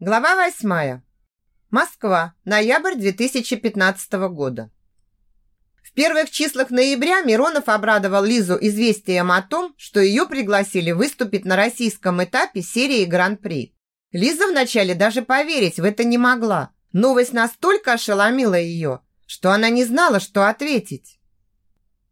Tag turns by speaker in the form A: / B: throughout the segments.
A: Глава восьмая. Москва. Ноябрь 2015 года. В первых числах ноября Миронов обрадовал Лизу известием о том, что ее пригласили выступить на российском этапе серии Гран-при. Лиза вначале даже поверить в это не могла. Новость настолько ошеломила ее, что она не знала, что ответить.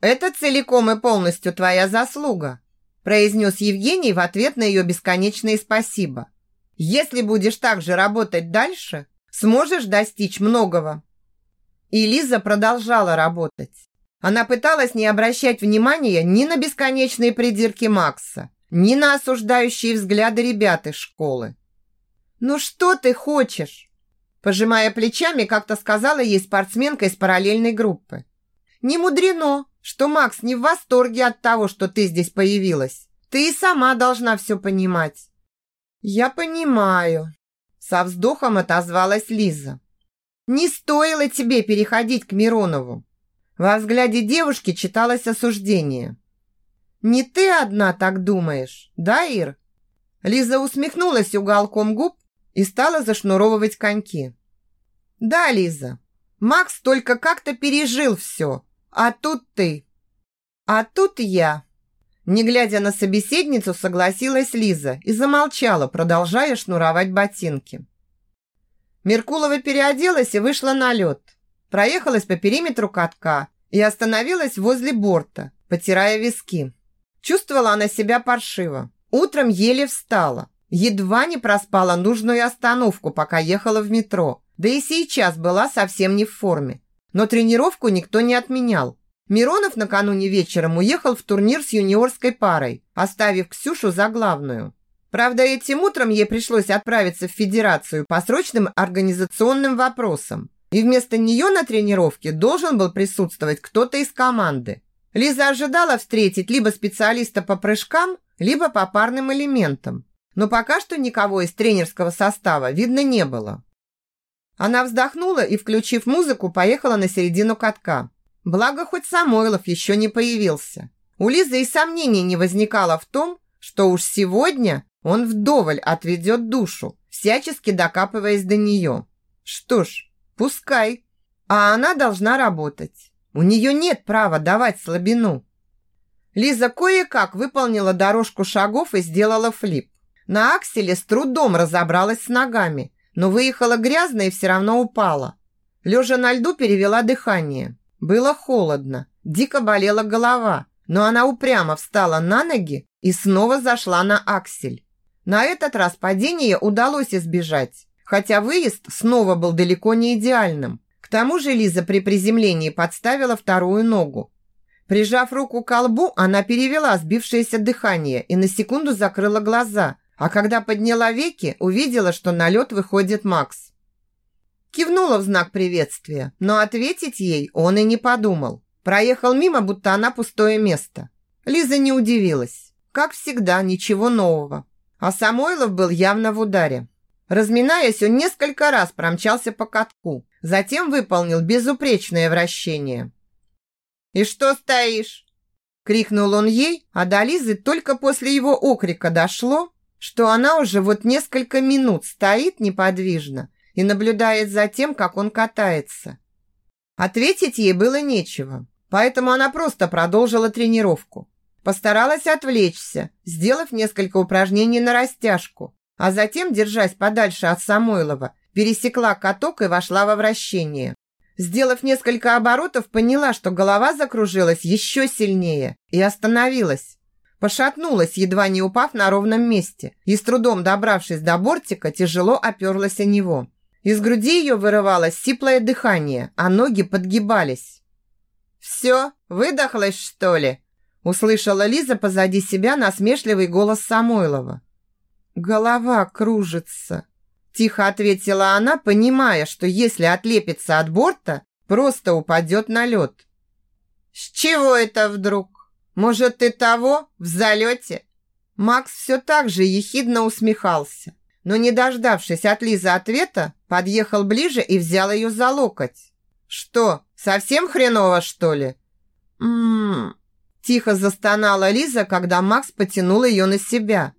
A: «Это целиком и полностью твоя заслуга», произнес Евгений в ответ на ее бесконечные спасибо. Если будешь так же работать дальше, сможешь достичь многого. И Лиза продолжала работать. Она пыталась не обращать внимания ни на бесконечные придирки Макса, ни на осуждающие взгляды ребят из школы. «Ну что ты хочешь?» Пожимая плечами, как-то сказала ей спортсменка из параллельной группы. «Не мудрено, что Макс не в восторге от того, что ты здесь появилась. Ты и сама должна все понимать. «Я понимаю», – со вздохом отозвалась Лиза. «Не стоило тебе переходить к Миронову». Во взгляде девушки читалось осуждение. «Не ты одна так думаешь, да, Ир?» Лиза усмехнулась уголком губ и стала зашнуровывать коньки. «Да, Лиза, Макс только как-то пережил все, а тут ты. А тут я». Не глядя на собеседницу, согласилась Лиза и замолчала, продолжая шнуровать ботинки. Меркулова переоделась и вышла на лед. Проехалась по периметру катка и остановилась возле борта, потирая виски. Чувствовала она себя паршиво. Утром еле встала. Едва не проспала нужную остановку, пока ехала в метро. Да и сейчас была совсем не в форме. Но тренировку никто не отменял. Миронов накануне вечером уехал в турнир с юниорской парой, оставив Ксюшу за главную. Правда, этим утром ей пришлось отправиться в федерацию по срочным организационным вопросам. И вместо нее на тренировке должен был присутствовать кто-то из команды. Лиза ожидала встретить либо специалиста по прыжкам, либо по парным элементам. Но пока что никого из тренерского состава видно не было. Она вздохнула и, включив музыку, поехала на середину катка. Благо, хоть Самойлов еще не появился. У Лизы и сомнений не возникало в том, что уж сегодня он вдоволь отведет душу, всячески докапываясь до нее. Что ж, пускай. А она должна работать. У нее нет права давать слабину. Лиза кое-как выполнила дорожку шагов и сделала флип. На акселе с трудом разобралась с ногами, но выехала грязно и все равно упала. Лежа на льду перевела дыхание. Было холодно, дико болела голова, но она упрямо встала на ноги и снова зашла на аксель. На этот раз падение удалось избежать, хотя выезд снова был далеко не идеальным. К тому же Лиза при приземлении подставила вторую ногу. Прижав руку к колбу, она перевела сбившееся дыхание и на секунду закрыла глаза, а когда подняла веки, увидела, что на лед выходит Макс. Кивнула в знак приветствия, но ответить ей он и не подумал. Проехал мимо, будто она пустое место. Лиза не удивилась. Как всегда, ничего нового. А Самойлов был явно в ударе. Разминаясь, он несколько раз промчался по катку, затем выполнил безупречное вращение. «И что стоишь?» Крикнул он ей, а до Лизы только после его окрика дошло, что она уже вот несколько минут стоит неподвижно и наблюдает за тем, как он катается. Ответить ей было нечего, поэтому она просто продолжила тренировку. Постаралась отвлечься, сделав несколько упражнений на растяжку, а затем, держась подальше от Самойлова, пересекла каток и вошла во вращение. Сделав несколько оборотов, поняла, что голова закружилась еще сильнее и остановилась. Пошатнулась, едва не упав на ровном месте, и с трудом добравшись до бортика, тяжело оперлась о него. Из груди ее вырывалось сиплое дыхание, а ноги подгибались. «Все, выдохлась, что ли?» Услышала Лиза позади себя насмешливый голос Самойлова. «Голова кружится», – тихо ответила она, понимая, что если отлепится от борта, просто упадет на лед. «С чего это вдруг? Может, ты того в залете?» Макс все так же ехидно усмехался но, не дождавшись от Лизы ответа, подъехал ближе и взял ее за локоть. «Что, совсем хреново, что ли?» «М-м-м», тихо застонала Лиза, когда Макс потянул ее на себя.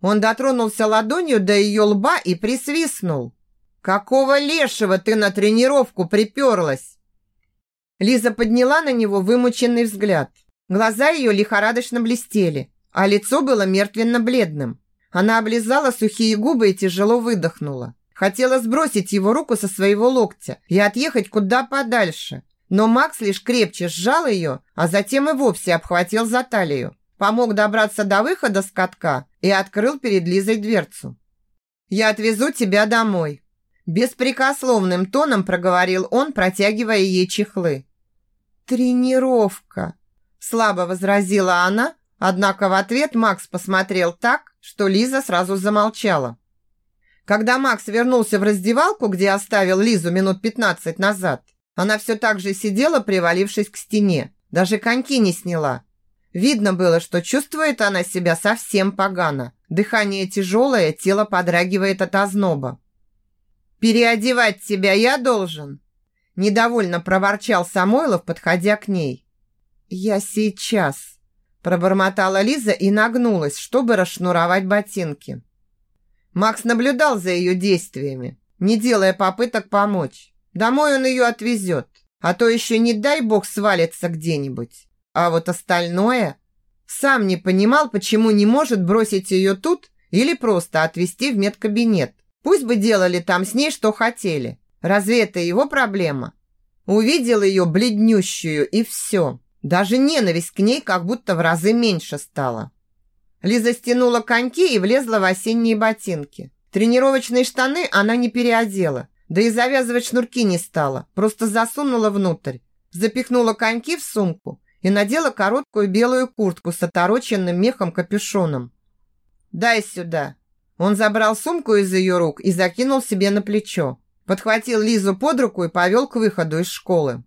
A: Он дотронулся ладонью до ее лба и присвистнул. «Какого лешего ты на тренировку приперлась?» Лиза подняла на него вымученный взгляд. Глаза ее лихорадочно блестели, а лицо было мертвенно-бледным. Она облизала сухие губы и тяжело выдохнула. Хотела сбросить его руку со своего локтя и отъехать куда подальше. Но Макс лишь крепче сжал ее, а затем и вовсе обхватил за талию. Помог добраться до выхода с катка и открыл перед Лизой дверцу. «Я отвезу тебя домой», Беспрекословным тоном проговорил он, протягивая ей чехлы. «Тренировка!» Слабо возразила она, однако в ответ Макс посмотрел так, что Лиза сразу замолчала. Когда Макс вернулся в раздевалку, где оставил Лизу минут 15 назад, она все так же сидела, привалившись к стене. Даже коньки не сняла. Видно было, что чувствует она себя совсем погано. Дыхание тяжелое, тело подрагивает от озноба. «Переодевать тебя я должен?» Недовольно проворчал Самойлов, подходя к ней. «Я сейчас», – пробормотала Лиза и нагнулась, чтобы расшнуровать ботинки. Макс наблюдал за ее действиями, не делая попыток помочь. Домой он ее отвезет, а то еще не дай бог свалится где-нибудь. А вот остальное... Сам не понимал, почему не может бросить ее тут или просто отвезти в медкабинет. Пусть бы делали там с ней, что хотели. Разве это его проблема? Увидел ее бледнющую и все. Даже ненависть к ней как будто в разы меньше стала. Лиза стянула коньки и влезла в осенние ботинки. Тренировочные штаны она не переодела, да и завязывать шнурки не стала, просто засунула внутрь. Запихнула коньки в сумку и надела короткую белую куртку с отороченным мехом капюшоном. «Дай сюда!» Он забрал сумку из ее рук и закинул себе на плечо. Подхватил Лизу под руку и повел к выходу из школы.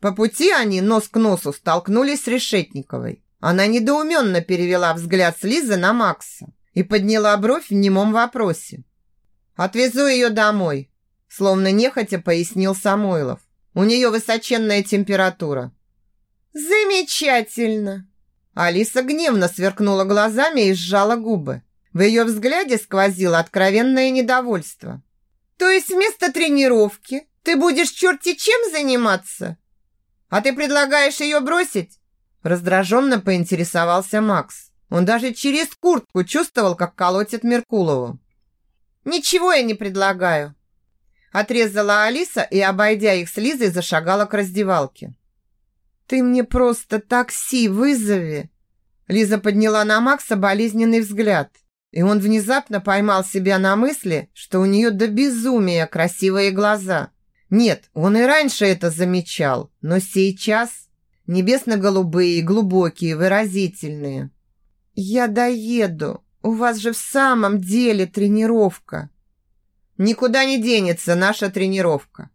A: По пути они нос к носу столкнулись с Решетниковой. Она недоуменно перевела взгляд с Лизы на Макса и подняла бровь в немом вопросе. «Отвезу ее домой», словно нехотя пояснил Самойлов. «У нее высоченная температура». «Замечательно!» Алиса гневно сверкнула глазами и сжала губы. В ее взгляде сквозило откровенное недовольство. «То есть вместо тренировки ты будешь черти чем заниматься? А ты предлагаешь ее бросить?» Раздраженно поинтересовался Макс. Он даже через куртку чувствовал, как колотит Меркулову. «Ничего я не предлагаю», Отрезала Алиса и, обойдя их с Лизой, зашагала к раздевалке. «Ты мне просто такси вызови!» Лиза подняла на Макса болезненный взгляд. И он внезапно поймал себя на мысли, что у нее до безумия красивые глаза. Нет, он и раньше это замечал, но сейчас небесно-голубые, глубокие, выразительные. «Я доеду. У вас же в самом деле тренировка». «Никуда не денется наша тренировка».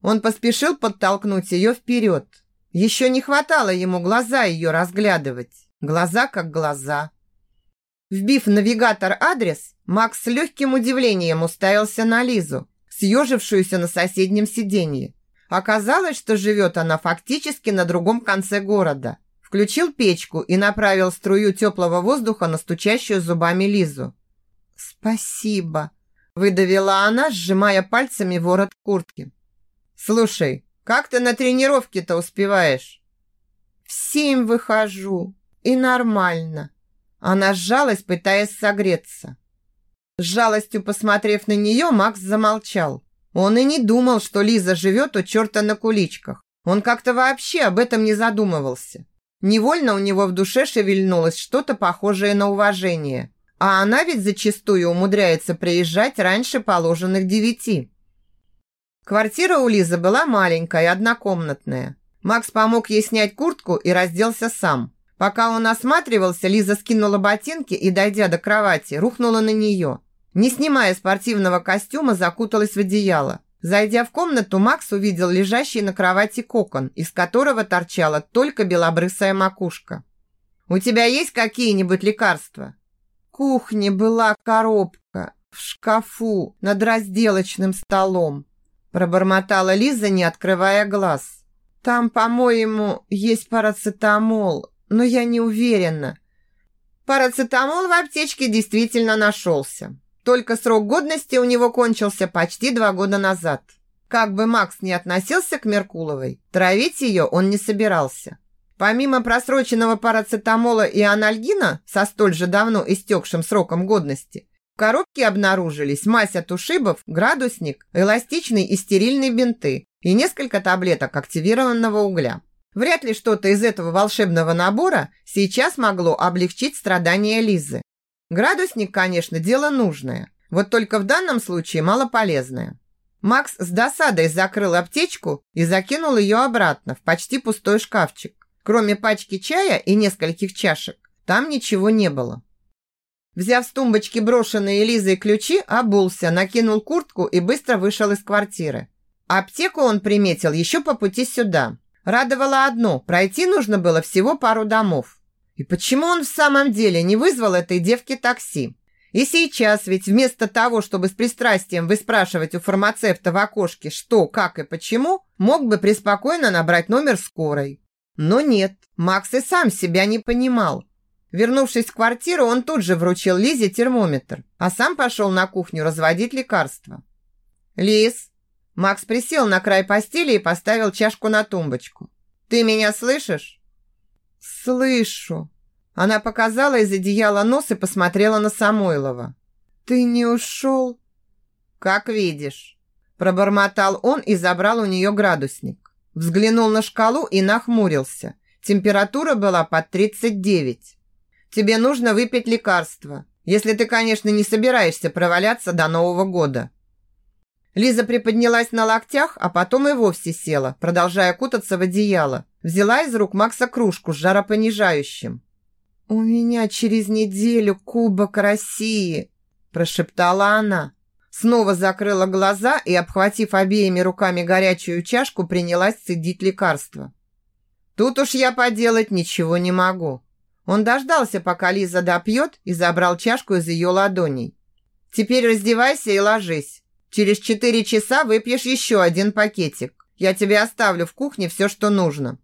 A: Он поспешил подтолкнуть ее вперед. Еще не хватало ему глаза ее разглядывать. Глаза как глаза. Вбив навигатор адрес, Макс с легким удивлением уставился на Лизу, съежившуюся на соседнем сиденье. Оказалось, что живет она фактически на другом конце города. Включил печку и направил струю теплого воздуха на стучащую зубами Лизу. «Спасибо», – выдавила она, сжимая пальцами ворот куртки. «Слушай, как ты на тренировке-то успеваешь?» «В семь выхожу, и нормально», она сжалась, пытаясь согреться. С жалостью посмотрев на нее, Макс замолчал. Он и не думал, что Лиза живет у черта на куличках. Он как-то вообще об этом не задумывался. Невольно у него в душе шевельнулось что-то похожее на уважение. А она ведь зачастую умудряется приезжать раньше положенных девяти. Квартира у Лизы была маленькая, однокомнатная. Макс помог ей снять куртку и разделся сам. Пока он осматривался, Лиза скинула ботинки и, дойдя до кровати, рухнула на нее. Не снимая спортивного костюма, закуталась в одеяло. Зайдя в комнату, Макс увидел лежащий на кровати кокон, из которого торчала только белобрысая макушка. «У тебя есть какие-нибудь лекарства?» В кухне была коробка в шкафу над разделочным столом. Пробормотала Лиза, не открывая глаз. «Там, по-моему, есть парацетамол, но я не уверена. Парацетамол в аптечке действительно нашелся. Только срок годности у него кончился почти два года назад. Как бы Макс не относился к Меркуловой, травить ее он не собирался. Помимо просроченного парацетамола и анальгина со столь же давно истекшим сроком годности, в коробке обнаружились мазь от ушибов, градусник, эластичный и стерильные бинты и несколько таблеток активированного угля. Вряд ли что-то из этого волшебного набора сейчас могло облегчить страдания Лизы. Градусник, конечно, дело нужное, вот только в данном случае малополезное. Макс с досадой закрыл аптечку и закинул ее обратно в почти пустой шкафчик. Кроме пачки чая и нескольких чашек, там ничего не было. Взяв с тумбочки брошенные Лизой ключи, обулся, накинул куртку и быстро вышел из квартиры. Аптеку он приметил еще по пути сюда. Радовало одно – пройти нужно было всего пару домов. И почему он в самом деле не вызвал этой девке такси? И сейчас ведь вместо того, чтобы с пристрастием выспрашивать у фармацевта в окошке что, как и почему, мог бы преспокойно набрать номер скорой. Но нет, Макс и сам себя не понимал. Вернувшись в квартиру, он тут же вручил Лизе термометр, а сам пошел на кухню разводить лекарства. «Лиз!» Макс присел на край постели и поставил чашку на тумбочку. «Ты меня слышишь?» «Слышу!» Она показала из одеяла нос и посмотрела на Самойлова. «Ты не ушел?» «Как видишь!» Пробормотал он и забрал у нее градусник. Взглянул на шкалу и нахмурился. Температура была под 39. Тебе нужно выпить лекарство, если ты, конечно, не собираешься проваляться до Нового года. Лиза приподнялась на локтях, а потом и вовсе села, продолжая кутаться в одеяло. Взяла из рук Макса кружку с жаропонижающим. «У меня через неделю Кубок России», – прошептала она. Снова закрыла глаза и, обхватив обеими руками горячую чашку, принялась цедить лекарство. Тут уж я поделать ничего не могу. Он дождался, пока Лиза допьет, и забрал чашку из ее ладоней. Теперь раздевайся и ложись. Через четыре часа выпьешь еще один пакетик. Я тебе оставлю в кухне все, что нужно.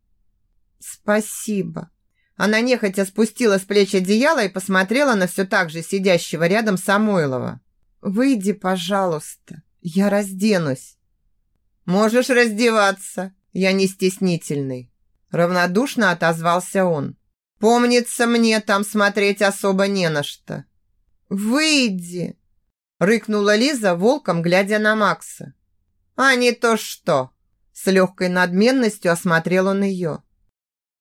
A: Спасибо. Она нехотя спустила с плеч одеяло и посмотрела на все так же сидящего рядом Самойлова. Выйди, пожалуйста. Я разденусь. Можешь раздеваться. Я не стеснительный. Равнодушно отозвался он. Помнится мне, там смотреть особо не на что. Выйди. Рыкнула Лиза, волком глядя на Макса. А не то что. С легкой надменностью осмотрел он ее.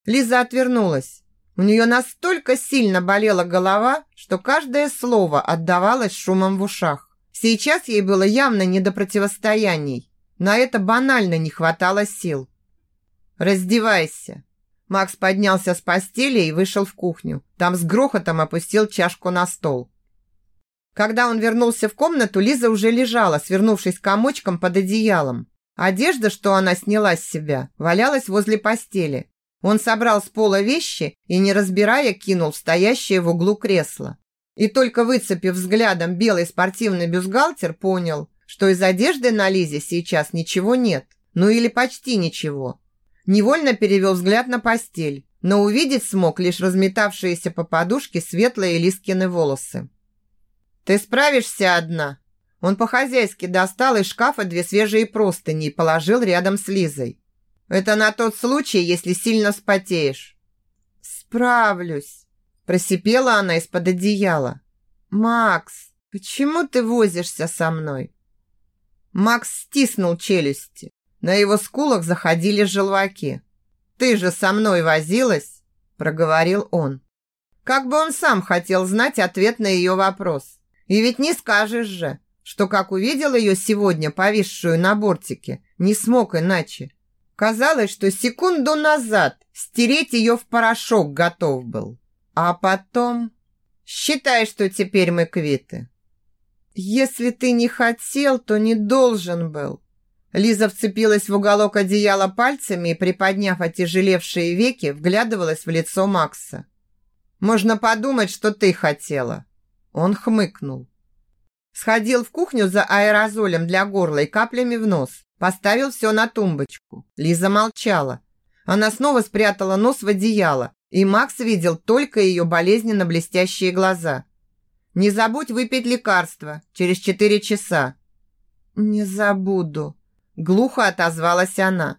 A: Лиза отвернулась. У нее настолько сильно болела голова, что каждое слово отдавалось шумом в ушах. Сейчас ей было явно не до противостояний. На это банально не хватало сил. «Раздевайся!» Макс поднялся с постели и вышел в кухню. Там с грохотом опустил чашку на стол. Когда он вернулся в комнату, Лиза уже лежала, свернувшись комочком под одеялом. Одежда, что она сняла с себя, валялась возле постели. Он собрал с пола вещи и, не разбирая, кинул в стоящее в углу кресло. И только выцепив взглядом белый спортивный бюстгальтер, понял, что из одежды на Лизе сейчас ничего нет. Ну или почти ничего. Невольно перевел взгляд на постель, но увидеть смог лишь разметавшиеся по подушке светлые Лискины волосы. «Ты справишься одна?» Он по-хозяйски достал из шкафа две свежие простыни и положил рядом с Лизой. Это на тот случай, если сильно спотеешь. Справлюсь, просипела она из-под одеяла. Макс, почему ты возишься со мной? Макс стиснул челюсти. На его скулах заходили желваки. Ты же со мной возилась, проговорил он. Как бы он сам хотел знать ответ на ее вопрос. И ведь не скажешь же, что как увидел ее сегодня повисшую на бортике, не смог иначе. Казалось, что секунду назад стереть ее в порошок готов был. А потом... Считай, что теперь мы квиты. Если ты не хотел, то не должен был. Лиза вцепилась в уголок одеяла пальцами и, приподняв отяжелевшие веки, вглядывалась в лицо Макса. «Можно подумать, что ты хотела». Он хмыкнул. Сходил в кухню за аэрозолем для горла и каплями в нос. Поставил все на тумбочку. Лиза молчала. Она снова спрятала нос в одеяло, и Макс видел только ее болезненно блестящие глаза. «Не забудь выпить лекарство через четыре часа». «Не забуду», – глухо отозвалась она.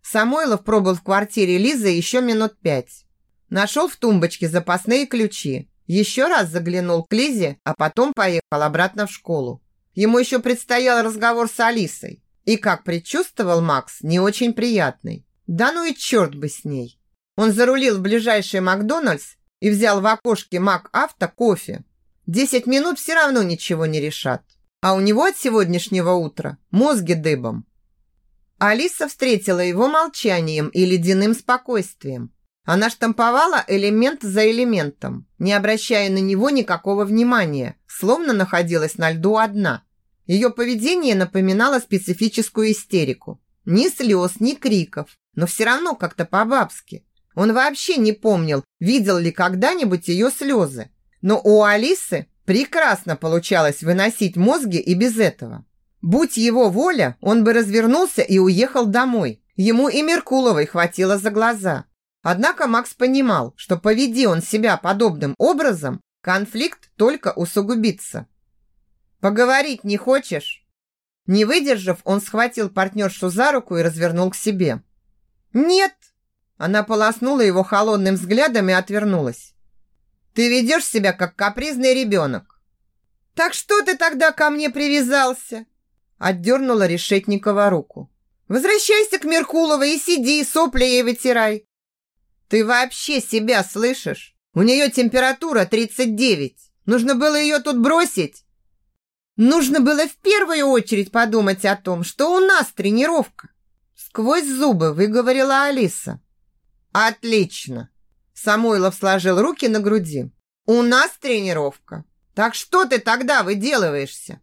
A: Самойлов пробыл в квартире Лизы еще минут пять. Нашел в тумбочке запасные ключи. Еще раз заглянул к Лизе, а потом поехал обратно в школу. Ему еще предстоял разговор с Алисой. И, как предчувствовал Макс, не очень приятный. Да ну и черт бы с ней. Он зарулил в ближайший Макдональдс и взял в окошке Мак Авто кофе. Десять минут все равно ничего не решат. А у него от сегодняшнего утра мозги дыбом. Алиса встретила его молчанием и ледяным спокойствием. Она штамповала элемент за элементом, не обращая на него никакого внимания, словно находилась на льду одна. Ее поведение напоминало специфическую истерику. Ни слез, ни криков, но все равно как-то по-бабски. Он вообще не помнил, видел ли когда-нибудь ее слезы. Но у Алисы прекрасно получалось выносить мозги и без этого. Будь его воля, он бы развернулся и уехал домой. Ему и Меркуловой хватило за глаза. Однако Макс понимал, что поведи он себя подобным образом, конфликт только усугубится. «Поговорить не хочешь?» Не выдержав, он схватил партнершу за руку и развернул к себе. «Нет!» Она полоснула его холодным взглядом и отвернулась. «Ты ведешь себя, как капризный ребенок». «Так что ты тогда ко мне привязался?» Отдернула Решетникова руку. «Возвращайся к Меркуловой и сиди, сопли ей вытирай». «Ты вообще себя слышишь? У нее температура 39. Нужно было ее тут бросить?» «Нужно было в первую очередь подумать о том, что у нас тренировка». Сквозь зубы выговорила Алиса. «Отлично!» Самойлов сложил руки на груди. «У нас тренировка. Так что ты тогда выделываешься?»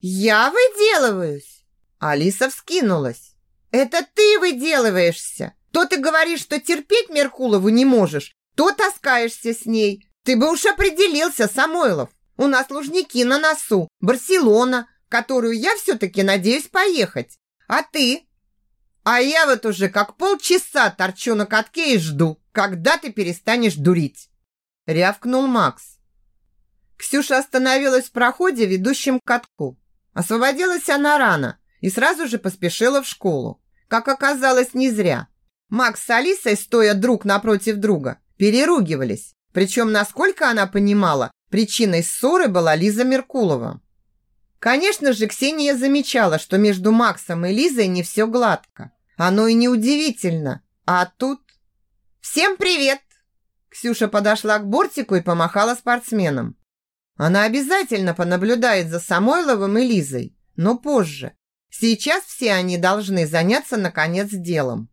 A: «Я выделываюсь?» Алиса вскинулась. «Это ты выделываешься! То ты говоришь, что терпеть Меркулову не можешь, то таскаешься с ней. Ты бы уж определился, Самойлов. У нас Лужники на носу, Барселона, которую я все-таки надеюсь поехать. А ты?» «А я вот уже как полчаса торчу на катке и жду, когда ты перестанешь дурить!» Рявкнул Макс. Ксюша остановилась в проходе, ведущем к катку. Освободилась она рано и сразу же поспешила в школу. Как оказалось, не зря. Макс с Алисой, стоя друг напротив друга, переругивались. Причем, насколько она понимала, причиной ссоры была Лиза Меркулова. Конечно же, Ксения замечала, что между Максом и Лизой не все гладко. Оно и не удивительно. А тут... «Всем привет!» Ксюша подошла к бортику и помахала спортсменам. Она обязательно понаблюдает за Самойловым и Лизой, но позже. Сейчас все они должны заняться, наконец, делом.